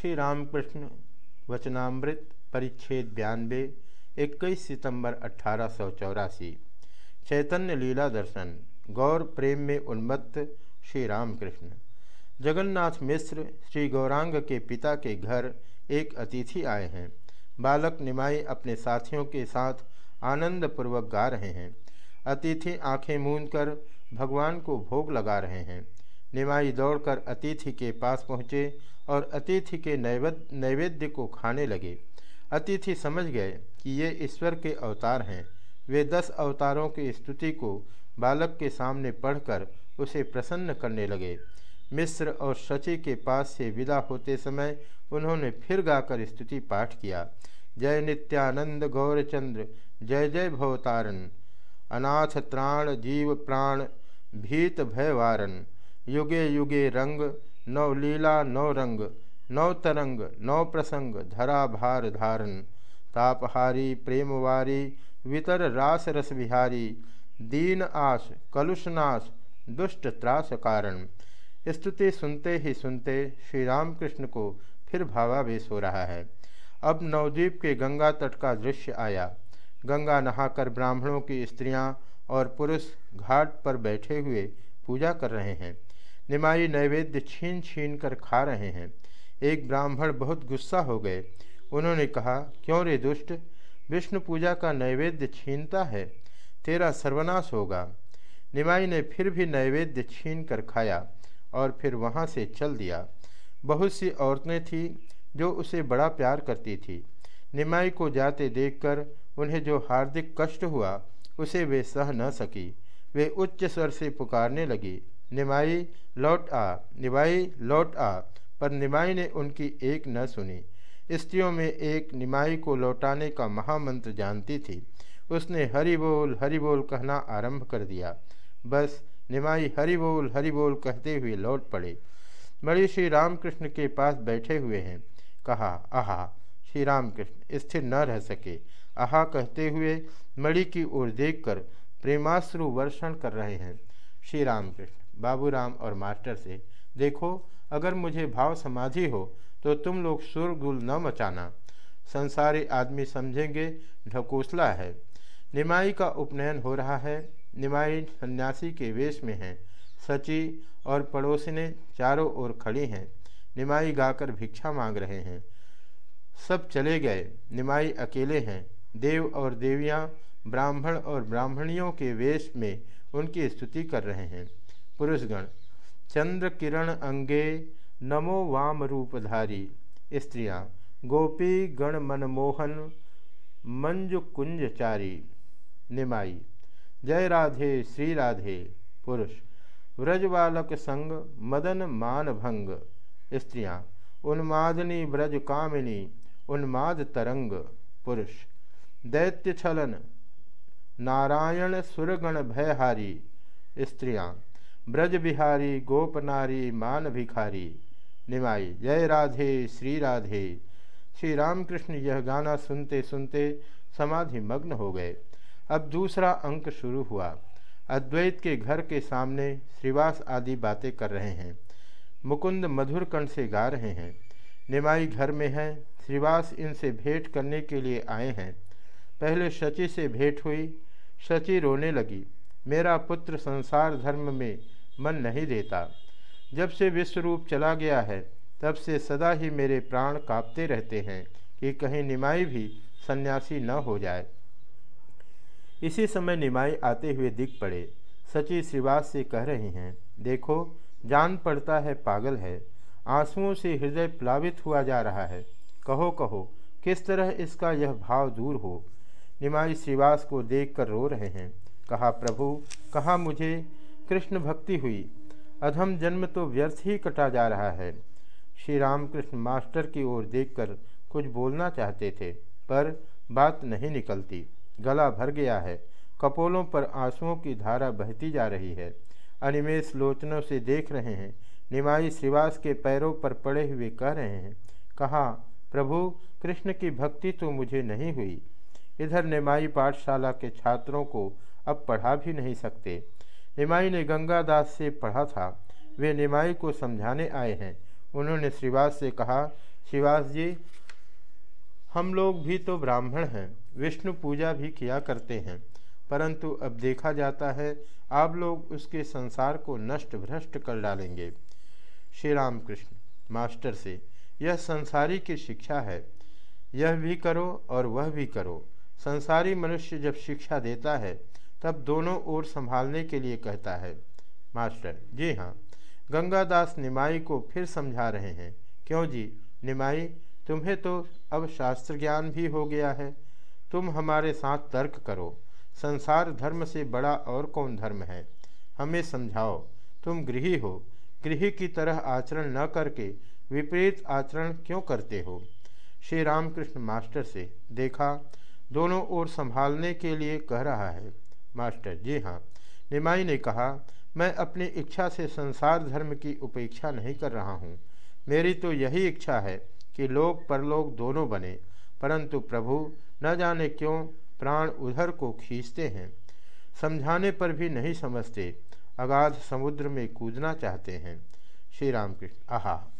श्री रामकृष्ण वचनामृत परिच्छेद बयानबे इक्कीस सितंबर अठारह चैतन्य लीला दर्शन, गौर प्रेम में उन्मत्त श्री रामकृष्ण जगन्नाथ मिश्र श्री गौरांग के पिता के घर एक अतिथि आए हैं। बालक निमाई अपने साथियों के साथ आनंद पूर्वक गा रहे हैं। अतिथि आँखें मूंद कर भगवान को भोग लगा रहे हैं। निमाई दौड़कर अतिथि के पास पहुँचे और अतिथि के नैवेद्य को खाने लगे। अतिथि समझ गए कि ये ईश्वर के अवतार हैं। वे दस अवतारों की स्तुति को बालक के सामने पढ़कर उसे प्रसन्न करने लगे। मिस्र और शची के पास से विदा होते समय उन्होंने फिर गाकर स्तुति पाठ किया। जय नित्यानंद गौरचंद्र, जय जय भवतारण। अनाथ त्राण, जीव प्राण, भीत भयवारन युगे युगे रंग नव लीला नव रंग नव तरंग नव प्रसंग, धरा भार धारण। तापहारी, प्रेमवारी, वितर रास रस विहारी दीन आश कलुषनाश दुष्ट त्रास कारण। स्तुति सुनते ही सुनते श्री रामकृष्ण को फिर भावावेश हो रहा है। अब नवद्वीप के गंगा तट का दृश्य आया। गंगा नहाकर ब्राह्मणों की स्त्रियाँ और पुरुष घाट पर बैठे हुए पूजा कर रहे हैं। निमाई नैवेद्य छीन छीन कर खा रहे हैं। एक ब्राह्मण बहुत गुस्सा हो गए। उन्होंने कहा, क्यों रे दुष्ट? विष्णु पूजा का नैवेद्य छीनता है। तेरा सर्वनाश होगा। निमाई ने फिर भी नैवेद्य छीन कर खाया और फिर वहाँ से चल दिया। बहुत सी औरतें थीं जो उसे बड़ा प्यार करती थी। निमाई को जाते देखकर उन्हें जो हार्दिक कष्ट हुआ, उसे वे सह न सकी। वे उच्च स्वर से पुकारने लगी। निमाई लौट आ, निमाई लौट आ, पर निमाई ने उनकी एक न सुनी। स्त्रियों में एक निमाई को लौटाने का महामंत्र जानती थी। उसने हरि बोल हरि बोल कहना आरंभ कर दिया। बस निमाई हरि बोल हरि बोल कहते हुए लौट पड़े। मणि श्री रामकृष्ण के पास बैठे हुए हैं। कहा, आहा श्री रामकृष्ण स्थिर न रह सके। आहा कहते हुए मणि की ओर देखकर प्रेमाश्रु वर्षण कर रहे हैं। श्री रामकृष्ण बाबूराम और मास्टर से, देखो, अगर मुझे भाव समाधि हो तो तुम लोग सुरगुल न मचाना। संसारी आदमी समझेंगे, ढकोसला है। निमाई का उपनयन हो रहा है। निमाई सन्यासी के वेश में हैं। सची और पड़ोसने चारों ओर खड़ी हैं। निमाई गाकर भिक्षा मांग रहे हैं। सब चले गए। निमाई अकेले हैं। देव और देवियाँ ब्राह्मण और ब्राह्मणियों के वेश में उनकी स्तुति कर रहे हैं। पुरुषगण चंद्र किरण अंगे नमो वाम रूपधारी, स्त्रियाँ, गोपी गण मनमोहन मंजु कुंजचारी निमाई, जय राधे, श्री राधे, पुरुष, व्रज बालक संग मदन मान भंग, स्त्रियाँ, उन्मादनी ब्रज कामिनी, उन्माद तरंग, पुरुष, दैत्य छलन, नारायण सुरगण भयहारी, स्त्रियाँ ब्रज बिहारी गोपनारी मान भिखारी निमाई, जय राधे, श्री राधे। श्री रामकृष्ण यह गाना सुनते सुनते समाधि मग्न हो गए। अब दूसरा अंक शुरू हुआ। अद्वैत के घर के सामने श्रीवास आदि बातें कर रहे हैं। मुकुंद मधुर कंठ से गा रहे हैं। निमाई घर में है। श्रीवास इनसे भेंट करने के लिए आए हैं। पहले शची से भेंट हुई। शची रोने लगी। मेरा पुत्र संसार धर्म में मन नहीं देता। जब से विश्वरूप चला गया है, तब से सदा ही मेरे प्राण कांपते रहते हैं कि कहीं निमाई भी सन्यासी न हो जाए। इसी समय निमाई आते हुए दिख पड़े। सची श्रीवास से कह रही हैं, देखो, जान पड़ता है पागल है। आंसुओं से हृदय प्लावित हुआ जा रहा है। कहो कहो, किस तरह इसका यह भाव दूर हो? निमाई श्रीवास को देखकर रो रहे हैं। कहा, प्रभु, कहा मुझे कृष्ण भक्ति हुई। अधम जन्म तो व्यर्थ ही कटा जा रहा है। श्री रामकृष्ण मास्टर की ओर देखकर कुछ बोलना चाहते थे, पर बात नहीं निकलती। गला भर गया है। कपोलों पर आंसुओं की धारा बहती जा रही है। अनिमेश लोचनों से देख रहे हैं। निमाई श्रीवास के पैरों पर पड़े हुए कह रहे हैं, कहा, प्रभु, कृष्ण की भक्ति तो मुझे नहीं हुई। इधर निमाई पाठशाला के छात्रों को अब पढ़ा भी नहीं सकते। निमाई ने गंगादास से पढ़ा था। वे निमाई को समझाने आए हैं। उन्होंने श्रीवास से कहा, श्रीवास जी, हम लोग भी तो ब्राह्मण हैं। विष्णु पूजा भी किया करते हैं। परंतु अब देखा जाता है, आप लोग उसके संसार को नष्ट भ्रष्ट कर डालेंगे। श्री राम कृष्ण, मास्टर से, यह संसारी की शिक्षा है। यह भी करो और वह भी करो। संसारी मनुष्य जब शिक्षा देता है तब दोनों ओर संभालने के लिए कहता है, मास्टर, जी हाँ गंगादास निमाई को फिर समझा रहे हैं। क्यों जी? निमाई, तुम्हें तो अब शास्त्र ज्ञान भी हो गया है। तुम हमारे साथ तर्क करो। संसार धर्म से बड़ा और कौन धर्म है? हमें समझाओ। तुम गृही हो। गृह की तरह आचरण न करके विपरीत आचरण क्यों करते हो? श्री रामकृष्ण मास्टर से देखा, दोनों ओर संभालने के लिए कह रहा है मास्टर जी हाँ। निमाई ने कहा, मैं अपनी इच्छा से संसार धर्म की उपेक्षा नहीं कर रहा हूँ। मेरी तो यही इच्छा है कि लोग परलोक दोनों बने, परंतु प्रभु, न जाने क्यों प्राण उधर को खींचते हैं। समझाने पर भी नहीं समझते, अगाध समुद्र में कूदना चाहते हैं। श्री रामकृष्ण, आहा।